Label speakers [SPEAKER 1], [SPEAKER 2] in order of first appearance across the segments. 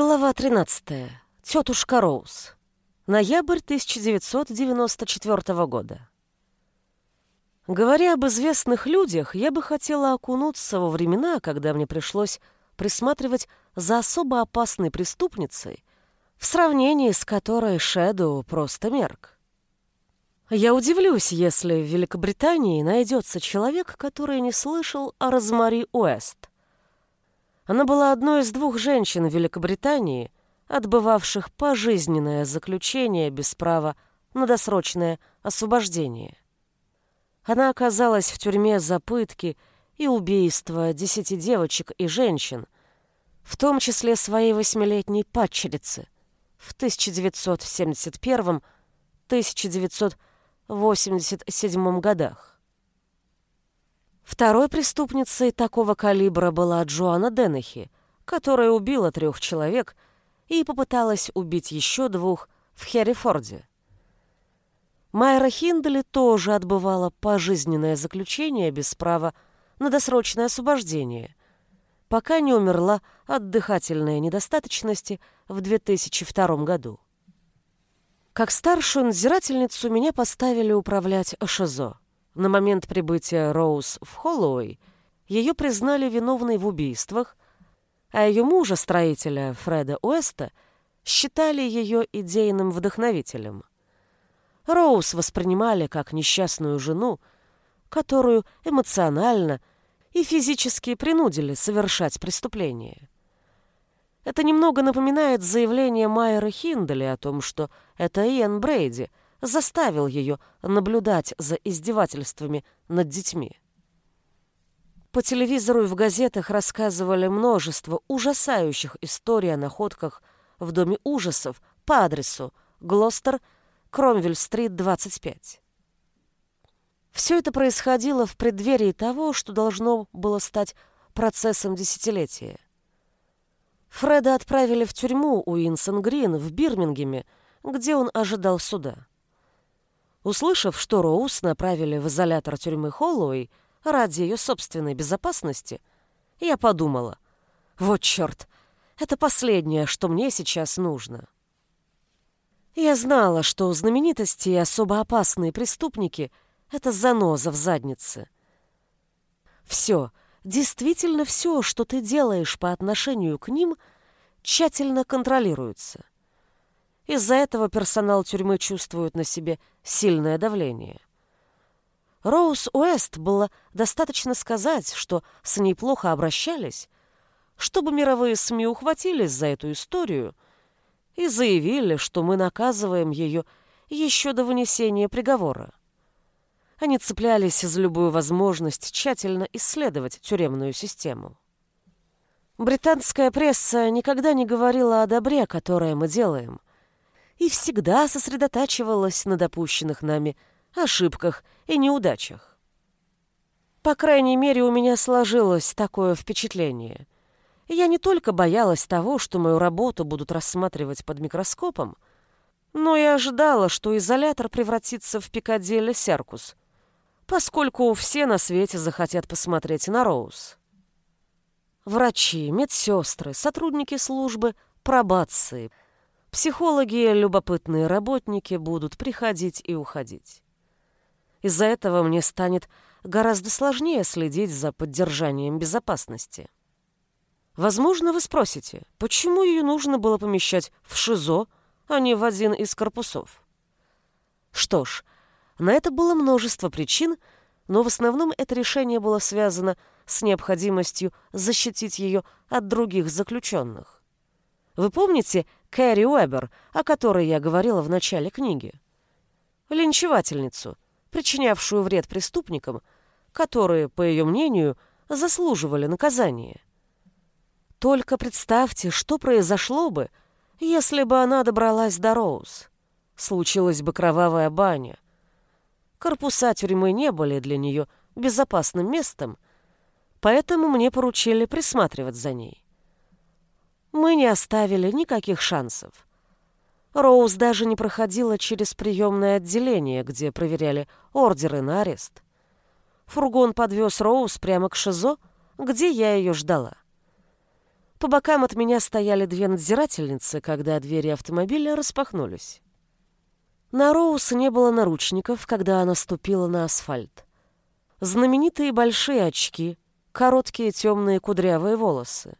[SPEAKER 1] Глава 13. Тетушка Роуз. Ноябрь 1994 года. Говоря об известных людях, я бы хотела окунуться во времена, когда мне пришлось присматривать за особо опасной преступницей, в сравнении с которой Шэдоу просто мерк. Я удивлюсь, если в Великобритании найдется человек, который не слышал о Розмари Уэст. Она была одной из двух женщин в Великобритании, отбывавших пожизненное заключение без права на досрочное освобождение. Она оказалась в тюрьме за пытки и убийство десяти девочек и женщин, в том числе своей восьмилетней падчерицы, в 1971-1987 годах. Второй преступницей такого калибра была Джоанна Деннехи, которая убила трех человек и попыталась убить еще двух в Херрифорде. Майра Хиндли тоже отбывала пожизненное заключение без права на досрочное освобождение, пока не умерла от дыхательной недостаточности в 2002 году. Как старшую надзирательницу меня поставили управлять ШИЗО. На момент прибытия Роуз в Холлоуэй ее признали виновной в убийствах, а ее мужа, строителя Фреда Уэста, считали ее идейным вдохновителем. Роуз воспринимали как несчастную жену, которую эмоционально и физически принудили совершать преступление. Это немного напоминает заявление Майера Хиндали о том, что это Иэн Брейди — заставил ее наблюдать за издевательствами над детьми. По телевизору и в газетах рассказывали множество ужасающих историй о находках в Доме ужасов по адресу Глостер, Кромвель-стрит, 25. Все это происходило в преддверии того, что должно было стать процессом десятилетия. Фреда отправили в тюрьму Уинсон-Грин в Бирмингеме, где он ожидал суда. Услышав, что Роуз направили в изолятор тюрьмы Холлоуэй ради ее собственной безопасности, я подумала, вот черт, это последнее, что мне сейчас нужно. Я знала, что знаменитости и особо опасные преступники — это заноза в заднице. Все, действительно все, что ты делаешь по отношению к ним, тщательно контролируется. Из-за этого персонал тюрьмы чувствует на себе сильное давление. Роуз Уэст было достаточно сказать, что с ней плохо обращались, чтобы мировые СМИ ухватились за эту историю и заявили, что мы наказываем ее еще до вынесения приговора. Они цеплялись за любую возможность тщательно исследовать тюремную систему. Британская пресса никогда не говорила о добре, которое мы делаем – и всегда сосредотачивалась на допущенных нами ошибках и неудачах. По крайней мере, у меня сложилось такое впечатление. Я не только боялась того, что мою работу будут рассматривать под микроскопом, но и ожидала, что изолятор превратится в Пикадилли Серкус, поскольку все на свете захотят посмотреть на Роуз. Врачи, медсестры, сотрудники службы пробации, Психологи, любопытные работники будут приходить и уходить. Из-за этого мне станет гораздо сложнее следить за поддержанием безопасности. Возможно, вы спросите, почему ее нужно было помещать в ШИЗО, а не в один из корпусов? Что ж, на это было множество причин, но в основном это решение было связано с необходимостью защитить ее от других заключенных. Вы помните Кэрри Уэбер, о которой я говорила в начале книги? Линчевательницу, причинявшую вред преступникам, которые, по ее мнению, заслуживали наказания. Только представьте, что произошло бы, если бы она добралась до Роуз. Случилась бы кровавая баня. Корпуса тюрьмы не были для нее безопасным местом, поэтому мне поручили присматривать за ней мы не оставили никаких шансов. Роуз даже не проходила через приемное отделение, где проверяли ордеры на арест. Фургон подвез Роуз прямо к ШИЗО, где я ее ждала. По бокам от меня стояли две надзирательницы, когда двери автомобиля распахнулись. На Роуз не было наручников, когда она ступила на асфальт. Знаменитые большие очки, короткие темные кудрявые волосы.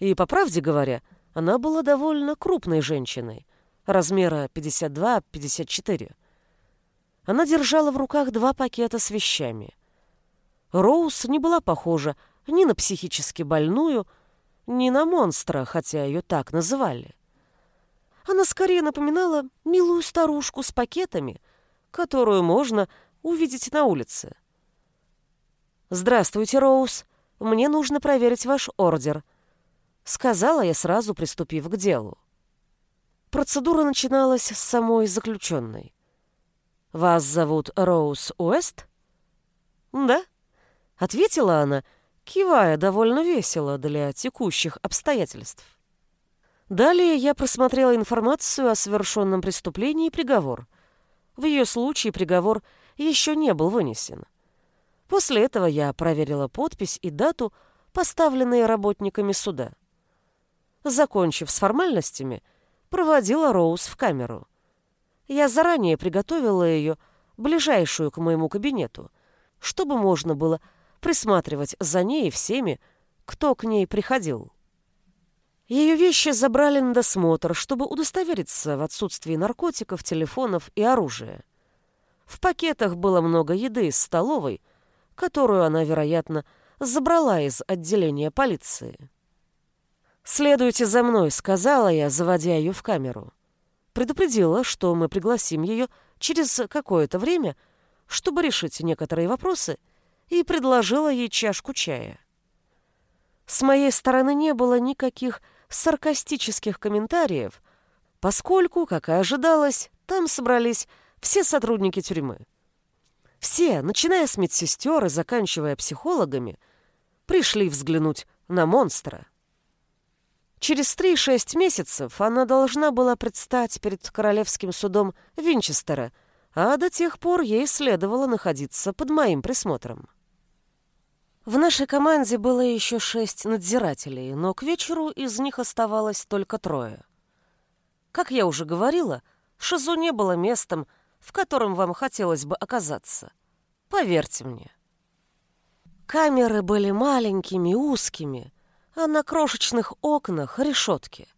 [SPEAKER 1] И, по правде говоря, она была довольно крупной женщиной, размера 52-54. Она держала в руках два пакета с вещами. Роуз не была похожа ни на психически больную, ни на монстра, хотя ее так называли. Она скорее напоминала милую старушку с пакетами, которую можно увидеть на улице. «Здравствуйте, Роуз. Мне нужно проверить ваш ордер», — сказала я сразу, приступив к делу. Процедура начиналась с самой заключенной. «Вас зовут Роуз Уэст?» «Да», — ответила она, кивая довольно весело для текущих обстоятельств. Далее я просмотрела информацию о совершенном преступлении и приговор. В ее случае приговор еще не был вынесен. После этого я проверила подпись и дату, поставленные работниками суда. Закончив с формальностями, проводила Роуз в камеру. Я заранее приготовила ее, ближайшую к моему кабинету, чтобы можно было присматривать за ней и всеми, кто к ней приходил. Ее вещи забрали на досмотр, чтобы удостовериться в отсутствии наркотиков, телефонов и оружия. В пакетах было много еды из столовой, которую она, вероятно, забрала из отделения полиции. «Следуйте за мной», — сказала я, заводя ее в камеру. Предупредила, что мы пригласим ее через какое-то время, чтобы решить некоторые вопросы, и предложила ей чашку чая. С моей стороны не было никаких саркастических комментариев, поскольку, как и ожидалось, там собрались все сотрудники тюрьмы. Все, начиная с медсестер и заканчивая психологами, пришли взглянуть на монстра. Через три-шесть месяцев она должна была предстать перед королевским судом Винчестера, а до тех пор ей следовало находиться под моим присмотром. В нашей команде было еще шесть надзирателей, но к вечеру из них оставалось только трое. Как я уже говорила, ШИЗО не было местом, в котором вам хотелось бы оказаться. Поверьте мне. Камеры были маленькими, узкими, а на крошечных окнах решетки.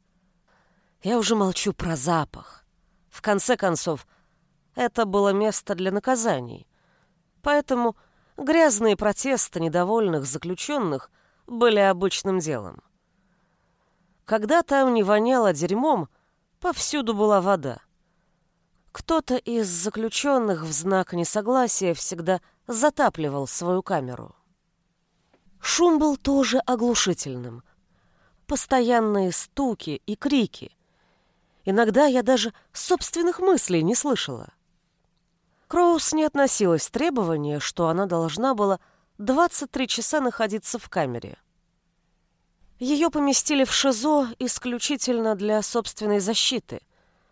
[SPEAKER 1] Я уже молчу про запах. В конце концов, это было место для наказаний. Поэтому грязные протесты недовольных заключенных были обычным делом. Когда там не воняло дерьмом, повсюду была вода. Кто-то из заключенных в знак несогласия всегда затапливал свою камеру. Шум был тоже оглушительным. Постоянные стуки и крики. Иногда я даже собственных мыслей не слышала. Кроус не относилась к требованию, что она должна была 23 часа находиться в камере. Ее поместили в ШИЗО исключительно для собственной защиты,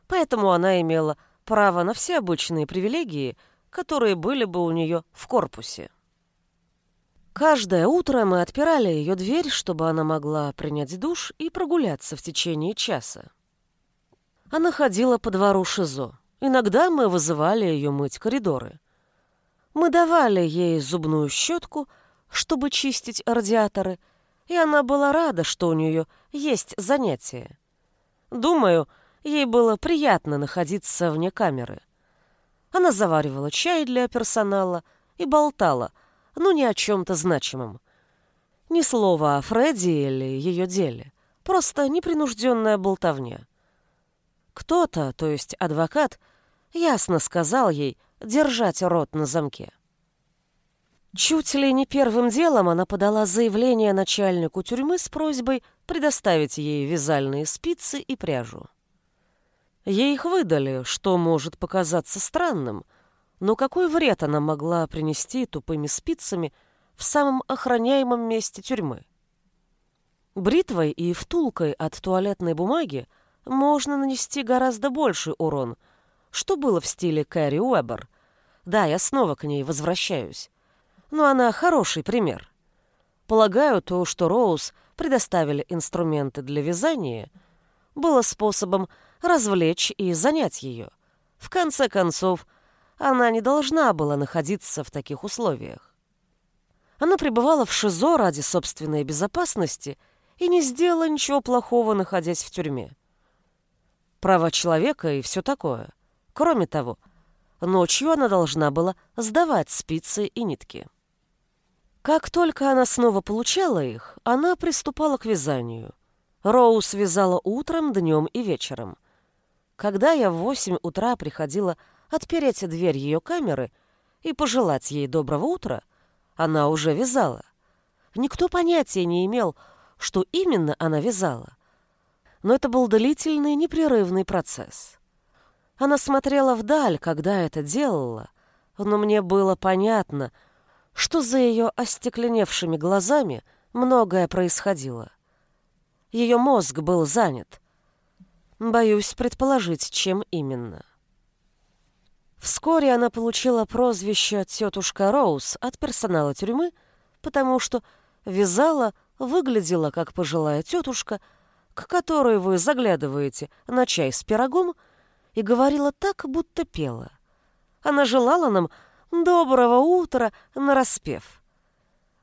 [SPEAKER 1] поэтому она имела право на все обычные привилегии, которые были бы у нее в корпусе. Каждое утро мы отпирали ее дверь, чтобы она могла принять душ и прогуляться в течение часа. Она ходила по двору ШИЗО. Иногда мы вызывали ее мыть коридоры. Мы давали ей зубную щетку, чтобы чистить радиаторы, и она была рада, что у нее есть занятие. Думаю, Ей было приятно находиться вне камеры. Она заваривала чай для персонала и болтала, но не о чем-то значимом. Ни слова о Фредди или ее деле. Просто непринужденная болтовня. Кто-то, то есть адвокат, ясно сказал ей держать рот на замке. Чуть ли не первым делом она подала заявление начальнику тюрьмы с просьбой предоставить ей вязальные спицы и пряжу. Ей их выдали, что может показаться странным, но какой вред она могла принести тупыми спицами в самом охраняемом месте тюрьмы? Бритвой и втулкой от туалетной бумаги можно нанести гораздо больший урон, что было в стиле Кэрри Уэббер. Да, я снова к ней возвращаюсь. Но она хороший пример. Полагаю, то, что Роуз предоставили инструменты для вязания, было способом развлечь и занять ее. В конце концов, она не должна была находиться в таких условиях. Она пребывала в ШИЗО ради собственной безопасности и не сделала ничего плохого, находясь в тюрьме. Права человека и все такое. Кроме того, ночью она должна была сдавать спицы и нитки. Как только она снова получала их, она приступала к вязанию. Роуз вязала утром, днем и вечером. Когда я в восемь утра приходила отпереть дверь ее камеры и пожелать ей доброго утра, она уже вязала. Никто понятия не имел, что именно она вязала. Но это был длительный, непрерывный процесс. Она смотрела вдаль, когда это делала, но мне было понятно — что за ее остекленевшими глазами многое происходило. Ее мозг был занят. Боюсь предположить, чем именно. Вскоре она получила прозвище «тетушка Роуз» от персонала тюрьмы, потому что вязала, выглядела как пожилая тетушка, к которой вы заглядываете на чай с пирогом, и говорила так, будто пела. Она желала нам «Доброго утра!» нараспев.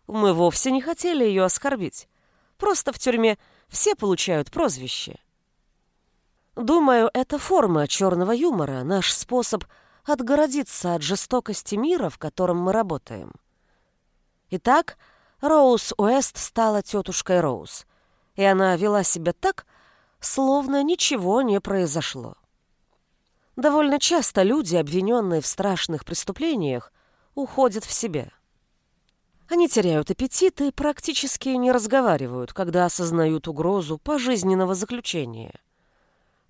[SPEAKER 1] Мы вовсе не хотели ее оскорбить. Просто в тюрьме все получают прозвище. Думаю, это форма черного юмора, наш способ отгородиться от жестокости мира, в котором мы работаем. Итак, Роуз Уэст стала тетушкой Роуз, и она вела себя так, словно ничего не произошло. Довольно часто люди, обвиненные в страшных преступлениях, уходят в себя. Они теряют аппетит и практически не разговаривают, когда осознают угрозу пожизненного заключения.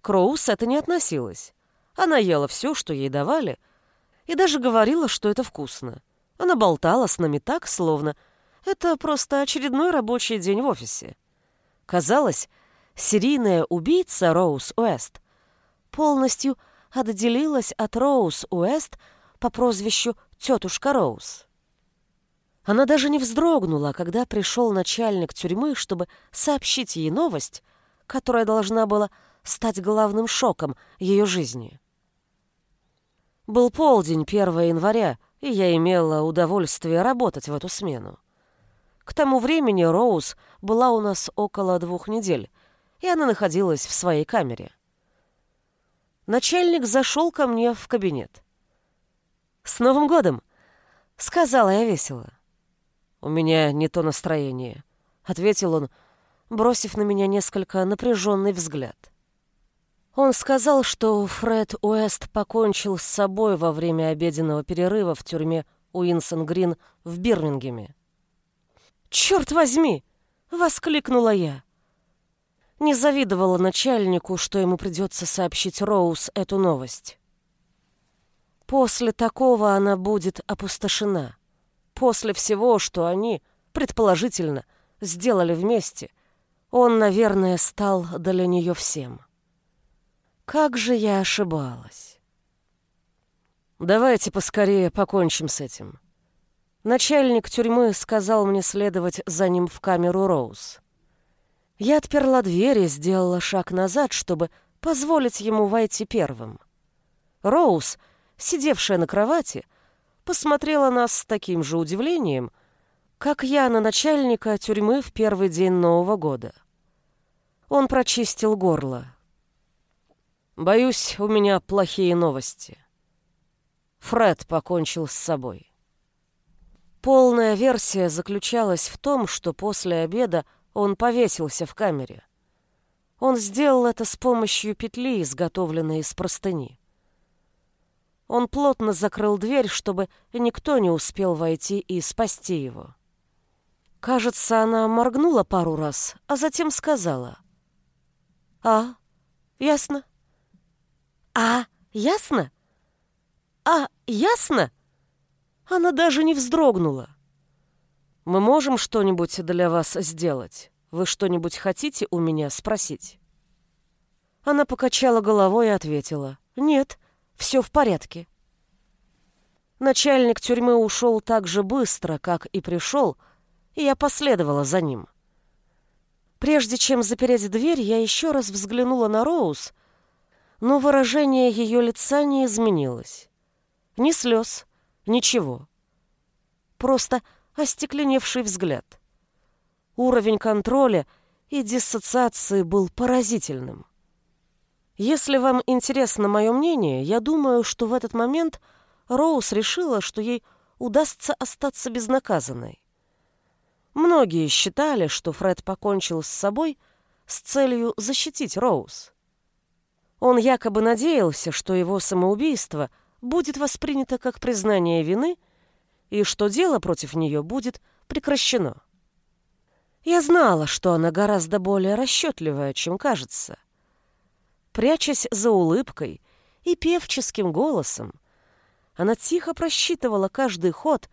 [SPEAKER 1] Кроус это не относилось. Она ела все, что ей давали, и даже говорила, что это вкусно. Она болтала с нами так, словно это просто очередной рабочий день в офисе. Казалось, серийная убийца Роуз Уэст полностью отделилась от Роуз Уэст по прозвищу «Тетушка Роуз». Она даже не вздрогнула, когда пришел начальник тюрьмы, чтобы сообщить ей новость, которая должна была стать главным шоком ее жизни. Был полдень 1 января, и я имела удовольствие работать в эту смену. К тому времени Роуз была у нас около двух недель, и она находилась в своей камере. Начальник зашел ко мне в кабинет. «С Новым годом!» — сказала я весело. «У меня не то настроение», — ответил он, бросив на меня несколько напряженный взгляд. Он сказал, что Фред Уэст покончил с собой во время обеденного перерыва в тюрьме Уинсон-Грин в Бирмингеме. «Черт возьми!» — воскликнула я не завидовала начальнику, что ему придется сообщить Роуз эту новость. После такого она будет опустошена. После всего, что они, предположительно, сделали вместе, он, наверное, стал для нее всем. Как же я ошибалась. Давайте поскорее покончим с этим. Начальник тюрьмы сказал мне следовать за ним в камеру Роуз. Я отперла дверь и сделала шаг назад, чтобы позволить ему войти первым. Роуз, сидевшая на кровати, посмотрела нас с таким же удивлением, как я на начальника тюрьмы в первый день Нового года. Он прочистил горло. «Боюсь, у меня плохие новости. Фред покончил с собой». Полная версия заключалась в том, что после обеда он повесился в камере. Он сделал это с помощью петли, изготовленной из простыни. Он плотно закрыл дверь, чтобы никто не успел войти и спасти его. Кажется, она моргнула пару раз, а затем сказала. «А, ясно». «А, ясно?» «А, ясно?» Она даже не вздрогнула. Мы можем что-нибудь для вас сделать? Вы что-нибудь хотите у меня спросить?» Она покачала головой и ответила. «Нет, все в порядке». Начальник тюрьмы ушел так же быстро, как и пришел, и я последовала за ним. Прежде чем запереть дверь, я еще раз взглянула на Роуз, но выражение ее лица не изменилось. Ни слез, ничего. Просто остекленевший взгляд. Уровень контроля и диссоциации был поразительным. Если вам интересно мое мнение, я думаю, что в этот момент Роуз решила, что ей удастся остаться безнаказанной. Многие считали, что Фред покончил с собой с целью защитить Роуз. Он якобы надеялся, что его самоубийство будет воспринято как признание вины и что дело против нее будет прекращено. Я знала, что она гораздо более расчетливая, чем кажется. Прячась за улыбкой и певческим голосом, она тихо просчитывала каждый ход,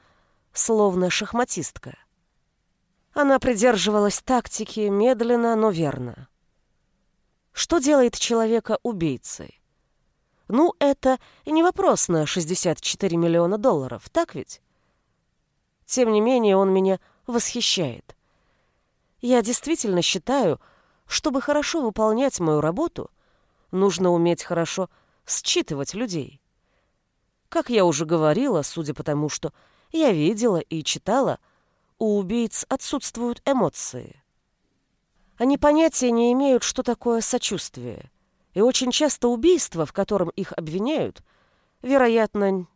[SPEAKER 1] словно шахматистка. Она придерживалась тактики медленно, но верно. Что делает человека убийцей? Ну, это не вопрос на 64 миллиона долларов, так ведь? Тем не менее, он меня восхищает. Я действительно считаю, чтобы хорошо выполнять мою работу, нужно уметь хорошо считывать людей. Как я уже говорила, судя по тому, что я видела и читала, у убийц отсутствуют эмоции. Они понятия не имеют, что такое сочувствие. И очень часто убийство, в котором их обвиняют, вероятно,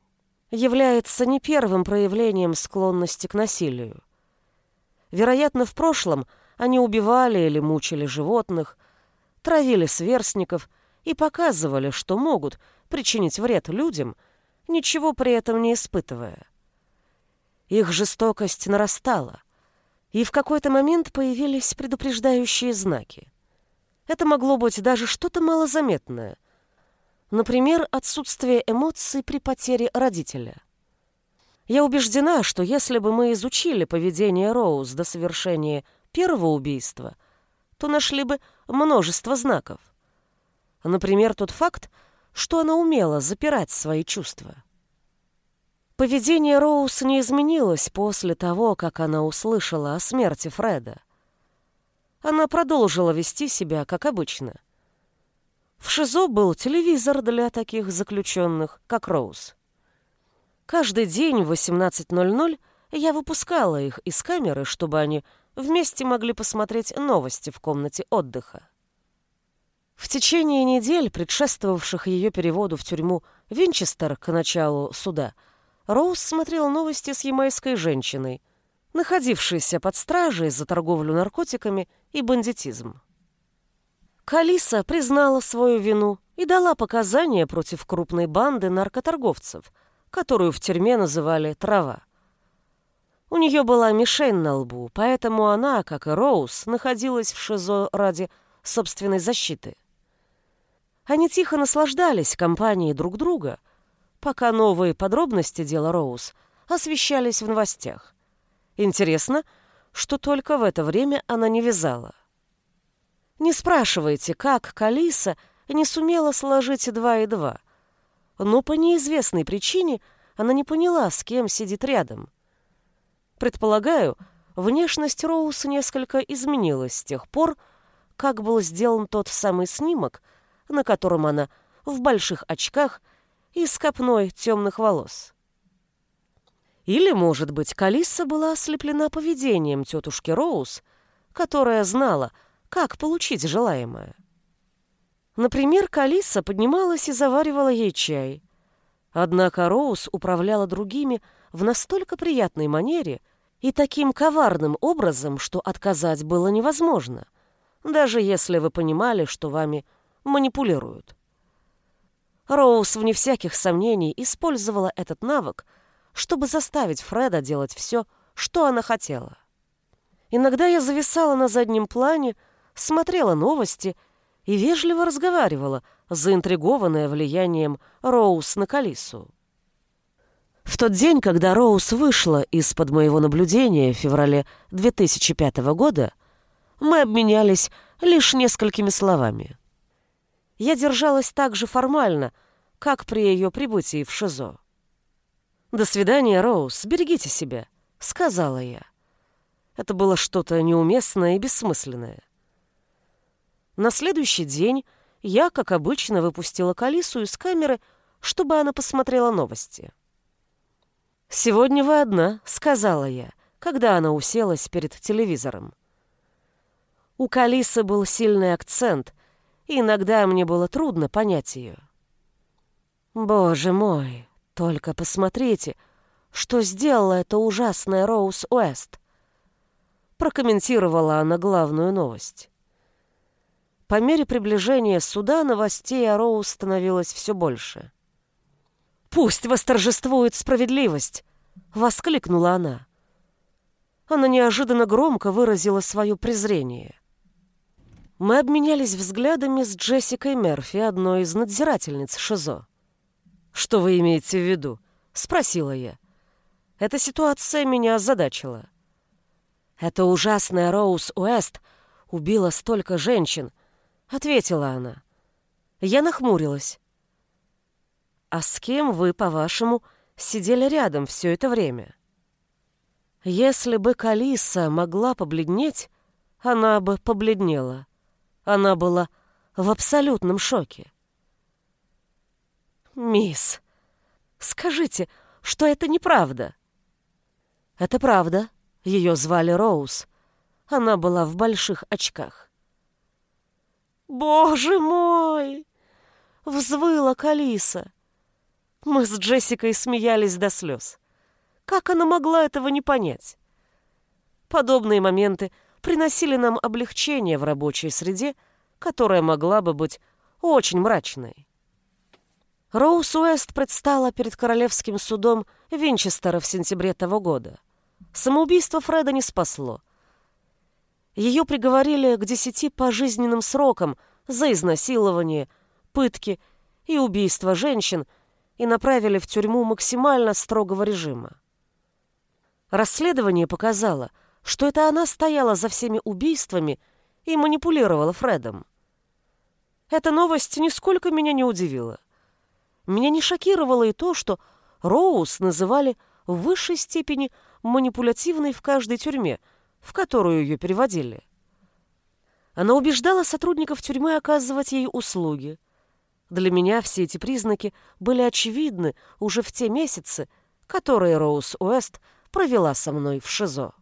[SPEAKER 1] является не первым проявлением склонности к насилию. Вероятно, в прошлом они убивали или мучили животных, травили сверстников и показывали, что могут причинить вред людям, ничего при этом не испытывая. Их жестокость нарастала, и в какой-то момент появились предупреждающие знаки. Это могло быть даже что-то малозаметное. Например, отсутствие эмоций при потере родителя. Я убеждена, что если бы мы изучили поведение Роуз до совершения первого убийства, то нашли бы множество знаков. Например, тот факт, что она умела запирать свои чувства. Поведение Роуз не изменилось после того, как она услышала о смерти Фреда. Она продолжила вести себя, как обычно. В ШИЗО был телевизор для таких заключенных, как Роуз. Каждый день в 18.00 я выпускала их из камеры, чтобы они вместе могли посмотреть новости в комнате отдыха. В течение недель, предшествовавших ее переводу в тюрьму Винчестер к началу суда, Роуз смотрел новости с ямайской женщиной, находившейся под стражей за торговлю наркотиками и бандитизм. Калиса признала свою вину и дала показания против крупной банды наркоторговцев, которую в тюрьме называли «трава». У нее была мишень на лбу, поэтому она, как и Роуз, находилась в ШИЗО ради собственной защиты. Они тихо наслаждались компанией друг друга, пока новые подробности дела Роуз освещались в новостях. Интересно, что только в это время она не вязала. Не спрашивайте, как Калиса не сумела сложить два и два, но по неизвестной причине она не поняла, с кем сидит рядом. Предполагаю, внешность Роуз несколько изменилась с тех пор, как был сделан тот самый снимок, на котором она в больших очках и с копной темных волос. Или, может быть, Калисса была ослеплена поведением тетушки Роуз, которая знала, как получить желаемое. Например, Калисса поднималась и заваривала ей чай. Однако Роуз управляла другими в настолько приятной манере и таким коварным образом, что отказать было невозможно, даже если вы понимали, что вами манипулируют. Роуз, вне всяких сомнений, использовала этот навык, чтобы заставить Фреда делать все, что она хотела. Иногда я зависала на заднем плане, смотрела новости и вежливо разговаривала, заинтригованная влиянием Роуз на Калису. В тот день, когда Роуз вышла из-под моего наблюдения в феврале 2005 года, мы обменялись лишь несколькими словами я держалась так же формально, как при ее прибытии в ШИЗО. «До свидания, Роуз, берегите себя», — сказала я. Это было что-то неуместное и бессмысленное. На следующий день я, как обычно, выпустила Калису из камеры, чтобы она посмотрела новости. «Сегодня вы одна», — сказала я, когда она уселась перед телевизором. У Калисы был сильный акцент, и иногда мне было трудно понять ее. «Боже мой, только посмотрите, что сделала эта ужасная Роуз Уэст!» Прокомментировала она главную новость. По мере приближения суда новостей о Роуз становилось все больше. «Пусть восторжествует справедливость!» — воскликнула она. Она неожиданно громко выразила свое презрение. Мы обменялись взглядами с Джессикой Мерфи, одной из надзирательниц ШИЗО. «Что вы имеете в виду?» — спросила я. Эта ситуация меня озадачила. «Эта ужасная Роуз Уэст убила столько женщин», — ответила она. Я нахмурилась. «А с кем вы, по-вашему, сидели рядом все это время?» Если бы Калиса могла побледнеть, она бы побледнела. Она была в абсолютном шоке. «Мисс, скажите, что это неправда?» «Это правда. Ее звали Роуз. Она была в больших очках». «Боже мой!» — взвыла Калиса. Мы с Джессикой смеялись до слез. Как она могла этого не понять? Подобные моменты приносили нам облегчение в рабочей среде, которая могла бы быть очень мрачной. Роуз Уэст предстала перед Королевским судом Винчестера в сентябре того года. Самоубийство Фреда не спасло. Ее приговорили к десяти пожизненным срокам за изнасилование, пытки и убийство женщин и направили в тюрьму максимально строгого режима. Расследование показало – что это она стояла за всеми убийствами и манипулировала Фредом. Эта новость нисколько меня не удивила. Меня не шокировало и то, что Роуз называли в высшей степени манипулятивной в каждой тюрьме, в которую ее переводили. Она убеждала сотрудников тюрьмы оказывать ей услуги. Для меня все эти признаки были очевидны уже в те месяцы, которые Роуз Уэст провела со мной в ШИЗО.